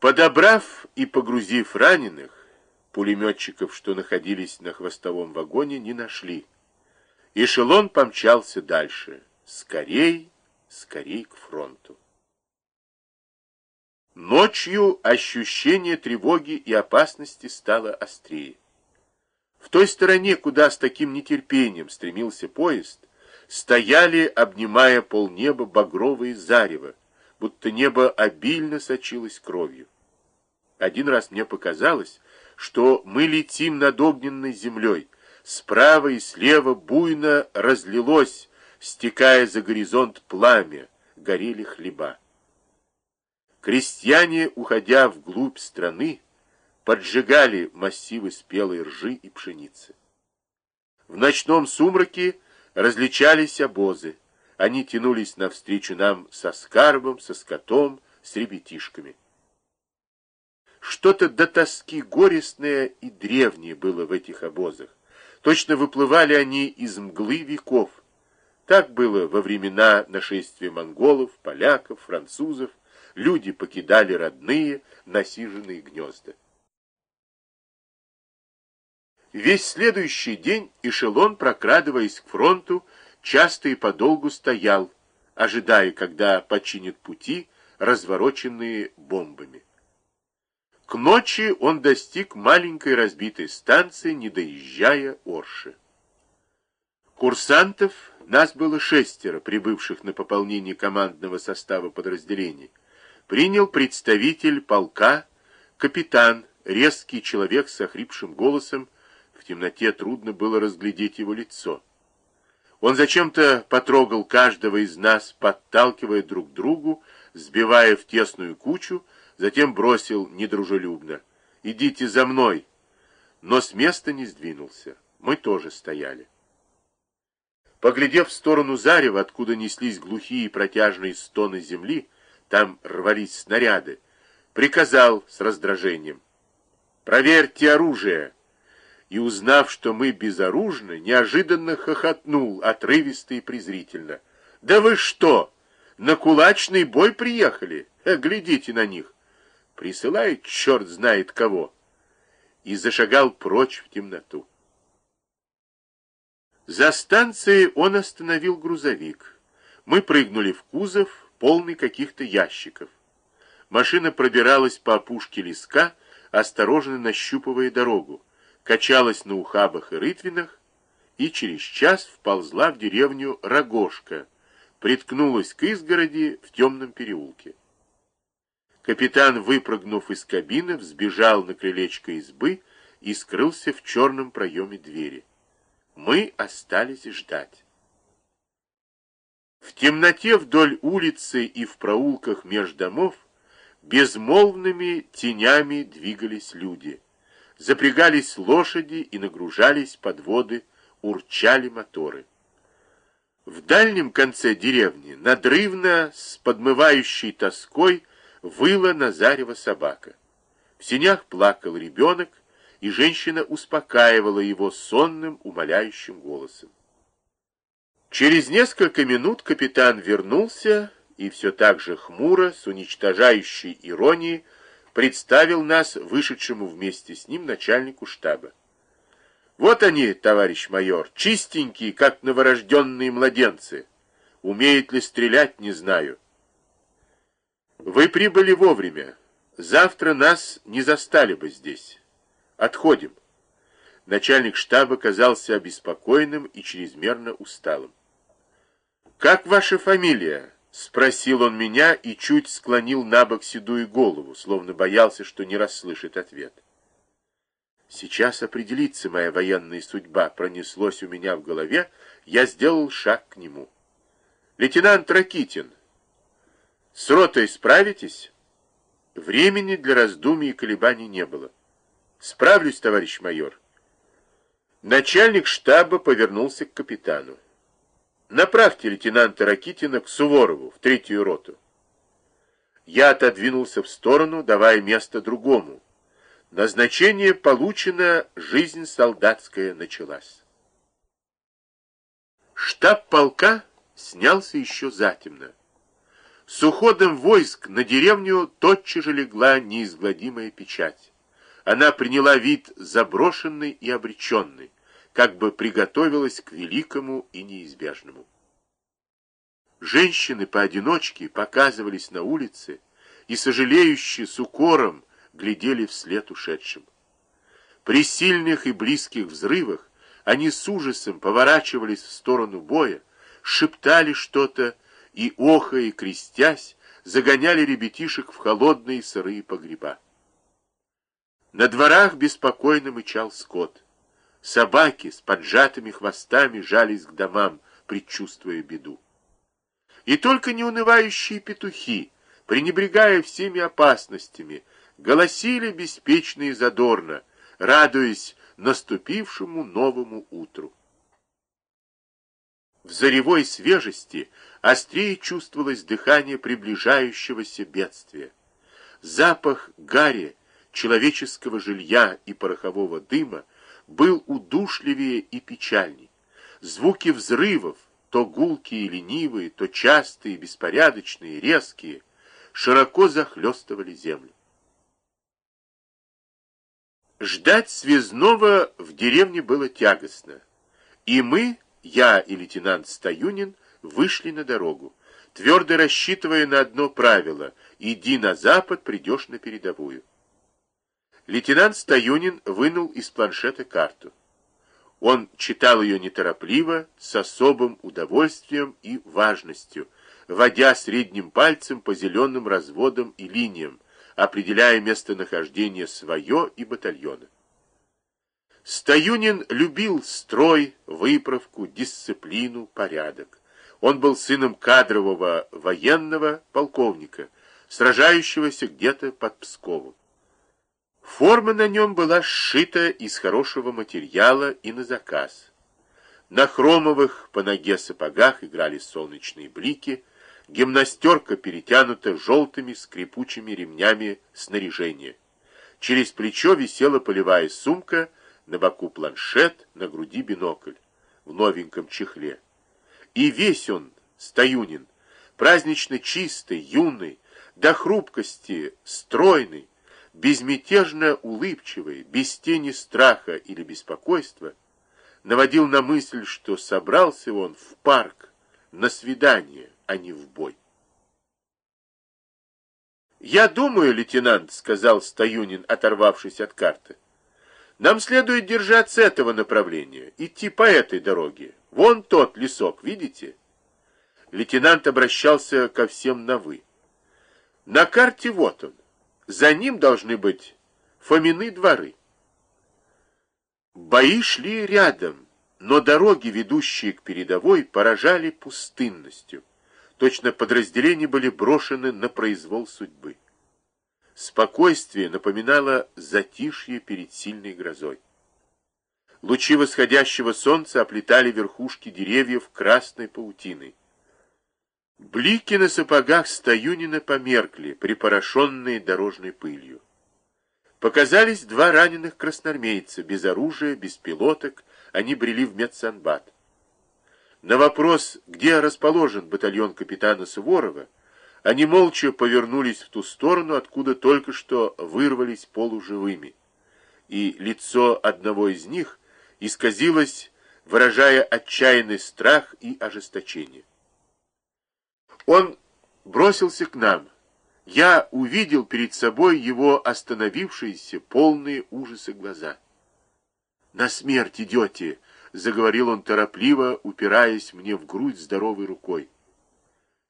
Подобрав и погрузив раненых, пулеметчиков, что находились на хвостовом вагоне, не нашли. Эшелон помчался дальше. Скорей, скорей к фронту. Ночью ощущение тревоги и опасности стало острее. В той стороне, куда с таким нетерпением стремился поезд, стояли, обнимая полнеба, багровые зарево, будто небо обильно сочилось кровью. Один раз мне показалось, что мы летим над огненной землей. Справа и слева буйно разлилось, стекая за горизонт пламя, горели хлеба. Крестьяне, уходя вглубь страны, поджигали массивы спелой ржи и пшеницы. В ночном сумраке различались обозы. Они тянулись навстречу нам со скарбом, со скотом, с ребятишками. Что-то до тоски горестное и древнее было в этих обозах. Точно выплывали они из мглы веков. Так было во времена нашествия монголов, поляков, французов. Люди покидали родные, насиженные гнезда. Весь следующий день эшелон, прокрадываясь к фронту, часто и подолгу стоял, ожидая, когда починят пути, развороченные бомбами. К ночи он достиг маленькой разбитой станции, не доезжая Орши. Курсантов, нас было шестеро, прибывших на пополнение командного состава подразделений, принял представитель полка, капитан, резкий человек с охрипшим голосом, в темноте трудно было разглядеть его лицо. Он зачем-то потрогал каждого из нас, подталкивая друг другу, сбивая в тесную кучу, затем бросил недружелюбно. «Идите за мной!» Но с места не сдвинулся. Мы тоже стояли. Поглядев в сторону зарева, откуда неслись глухие протяжные стоны земли, там рвались снаряды, приказал с раздражением. «Проверьте оружие!» И, узнав, что мы безоружны, неожиданно хохотнул, отрывисто и презрительно. «Да вы что, на кулачный бой приехали? Э, глядите на них! Присылает черт знает кого!» И зашагал прочь в темноту. За станцией он остановил грузовик. Мы прыгнули в кузов, полный каких-то ящиков. Машина пробиралась по опушке леска, осторожно нащупывая дорогу, качалась на ухабах и рытвинах, и через час вползла в деревню Рогошка, приткнулась к изгороди в темном переулке. Капитан, выпрыгнув из кабины, взбежал на крылечко избы и скрылся в черном проеме двери. Мы остались ждать. В темноте вдоль улицы и в проулках меж домов безмолвными тенями двигались люди. Запрягались лошади и нагружались подводы, урчали моторы. В дальнем конце деревни надрывно, с подмывающей тоской, выла Назарева собака. В синях плакал ребенок, и женщина успокаивала его сонным, умоляющим голосом. Через несколько минут капитан вернулся и все так же хмуро, с уничтожающей иронией, представил нас вышедшему вместе с ним начальнику штаба. Вот они, товарищ майор, чистенькие, как новорожденные младенцы. Умеют ли стрелять, не знаю. Вы прибыли вовремя. Завтра нас не застали бы здесь. Отходим. Начальник штаба казался обеспокоенным и чрезмерно усталым. «Как ваша фамилия?» — спросил он меня и чуть склонил на бок седую голову, словно боялся, что не расслышит ответ. Сейчас определится моя военная судьба, пронеслось у меня в голове, я сделал шаг к нему. «Лейтенант Ракитин, с ротой справитесь?» Времени для раздумий и колебаний не было. «Справлюсь, товарищ майор». Начальник штаба повернулся к капитану. Направьте лейтенанта Ракитина к Суворову, в третью роту. Я отодвинулся в сторону, давая место другому. Назначение получено, жизнь солдатская началась. Штаб полка снялся еще затемно. С уходом войск на деревню тотчас же легла неизгладимая печать. Она приняла вид заброшенный и обреченный, как бы приготовилась к великому и неизбежному. Женщины поодиночке показывались на улице и, сожалеющие с укором, глядели вслед ушедшим. При сильных и близких взрывах они с ужасом поворачивались в сторону боя, шептали что-то и, охая и крестясь, загоняли ребятишек в холодные сырые погреба. На дворах беспокойно мычал скот. Собаки с поджатыми хвостами жались к домам, предчувствуя беду. И только неунывающие петухи, пренебрегая всеми опасностями, голосили беспечно и задорно, радуясь наступившему новому утру. В заревой свежести острее чувствовалось дыхание приближающегося бедствия. Запах гари, человеческого жилья и порохового дыма был удушливее и печальней. Звуки взрывов, то гулкие и ленивые, то частые, беспорядочные, резкие, широко захлестывали землю. Ждать связного в деревне было тягостно, и мы, я и лейтенант Стаюнин, вышли на дорогу, твердо рассчитывая на одно правило — иди на запад, придешь на передовую. Лейтенант Стаюнин вынул из планшета карту. Он читал ее неторопливо, с особым удовольствием и важностью, водя средним пальцем по зеленым разводам и линиям, определяя местонахождение свое и батальона. Стаюнин любил строй, выправку, дисциплину, порядок. Он был сыном кадрового военного полковника, сражающегося где-то под Псковом. Форма на нем была сшита из хорошего материала и на заказ. На хромовых по ноге сапогах играли солнечные блики, гимнастерка перетянута желтыми скрипучими ремнями снаряжения. Через плечо висела полевая сумка, на боку планшет, на груди бинокль, в новеньком чехле. И весь он, Стаюнин, празднично чистый, юный, до хрупкости, стройный, безмятежно улыбчивый, без тени страха или беспокойства, наводил на мысль, что собрался он в парк на свидание, а не в бой. «Я думаю, лейтенант», — сказал Стаюнин, оторвавшись от карты, — «нам следует держаться этого направления, идти по этой дороге. Вон тот лесок, видите?» Лейтенант обращался ко всем на «вы». «На карте вот он». За ним должны быть Фомины дворы. Бои шли рядом, но дороги, ведущие к передовой, поражали пустынностью. Точно подразделения были брошены на произвол судьбы. Спокойствие напоминало затишье перед сильной грозой. Лучи восходящего солнца оплетали верхушки деревьев красной паутиной. Блики на сапогах Стаюнина померкли, припорошенные дорожной пылью. Показались два раненых красноармейца, без оружия, без пилоток, они брели в медсанбат. На вопрос, где расположен батальон капитана Суворова, они молча повернулись в ту сторону, откуда только что вырвались полуживыми, и лицо одного из них исказилось, выражая отчаянный страх и ожесточение. Он бросился к нам. Я увидел перед собой его остановившиеся, полные ужаса глаза. «На смерть идете!» — заговорил он торопливо, упираясь мне в грудь здоровой рукой.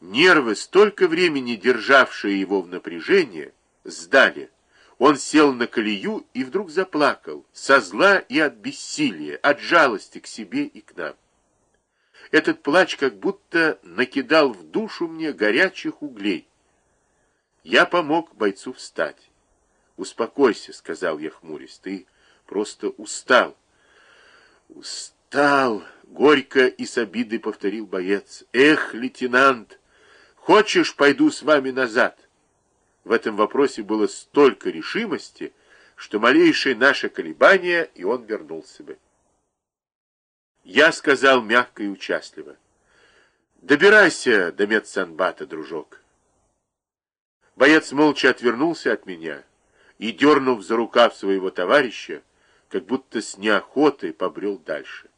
Нервы, столько времени державшие его в напряжении, сдали. Он сел на колею и вдруг заплакал, со зла и от бессилия, от жалости к себе и к нам. Этот плач как будто накидал в душу мне горячих углей. Я помог бойцу встать. «Успокойся», — сказал я хмурясь, — «ты просто устал». «Устал», — горько и с обидой повторил боец. «Эх, лейтенант, хочешь, пойду с вами назад?» В этом вопросе было столько решимости, что малейшее наше колебание, и он вернулся бы. Я сказал мягко и участливо. Добирайся до медсанбата, дружок. Боец молча отвернулся от меня и, дернув за рукав своего товарища, как будто с неохотой побрел дальше.